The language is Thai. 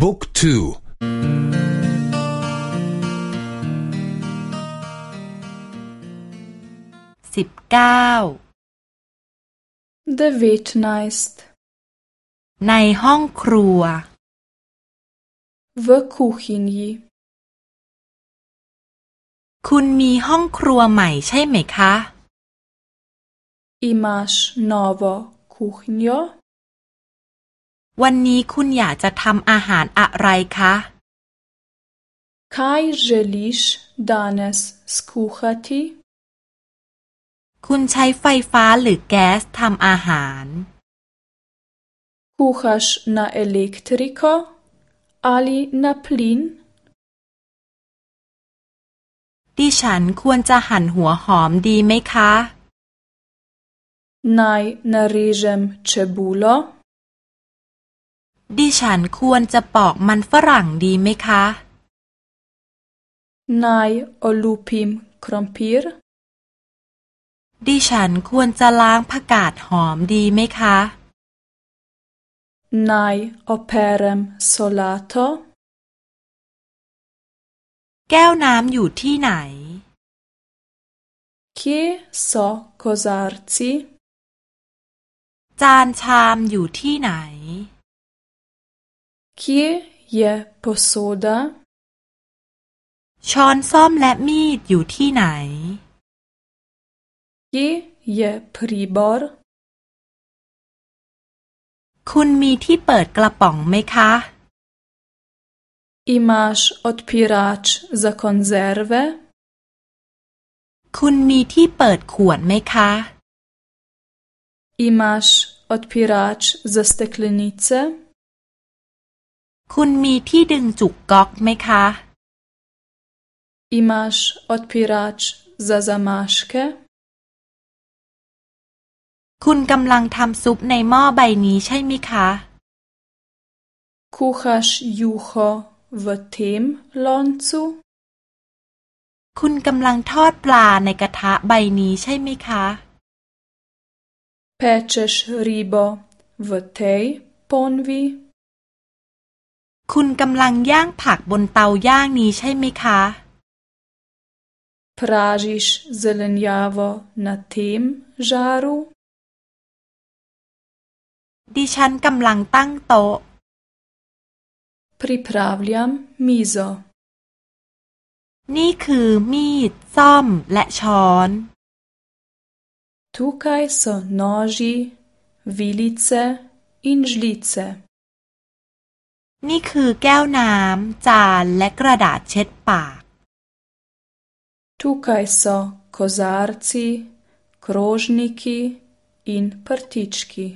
book2 สิบเก้า devetnajst ในห้องครัว v kuhinji คุณมีห้องครัวใหม่ใช่ไหมคะ Imaš novo kuhinjo วันนี้คุณอยากจะทำอาหารอะไรคะ Kaj želiš danes skuhati คุณใช้ไฟฟ้าหรือแก๊สทำอาหาร Kuhaš na elektriko ali na plin ดิฉันควรจะหั่นหัวหอมดีไหมคะ Naj narežem čebulo ดิฉันควรจะปอกมันฝรั่งดีไหมคะ Naj olupim krompir ดิฉันควรจะล้างผักกาดหอมดีไหมคะ Naj operem solato แก้วน้ำอยู่ที่ไหน Kje so kozarci จานชามอยู่ที่ไหน Kje je posoda ช้อนส้อมและมีดอยู่ที่ไหน Kje je pribor คุณมีที่เปิดกระป๋องไหมคะ Imaš odpirač za konzerve คุณมีที่เปิดขวดไหมคะ Imaš odpirač za steklenice คุณมีที่ดึงจุกก๊อกไหมคะ Imaš odpirač za zamaške คุณกำลังทำซุปในหม้อใบนี้ใช่ไหมคะ Kuhaš juho v tem loncu คุณกำลังทอดปลาในกระทะใบนี้ใช่ไหมคะ Pečeš ribo v tej ponvi คุณกำลังย่างผักบนเตาย่างนี้ใช่ไหมคะ Pražiš zelenjavo na tem žaru ดิฉันกำลังตั้งโต๊ะ Pripravljam mizo นี่คือมีด ซ่อมและช้อน Tukaj so noži, vilice in žlice นี่คือแก้วน้ำ จาน และกระดาษเช็ดปาก Tukaj so kozarci, krožniki in prtički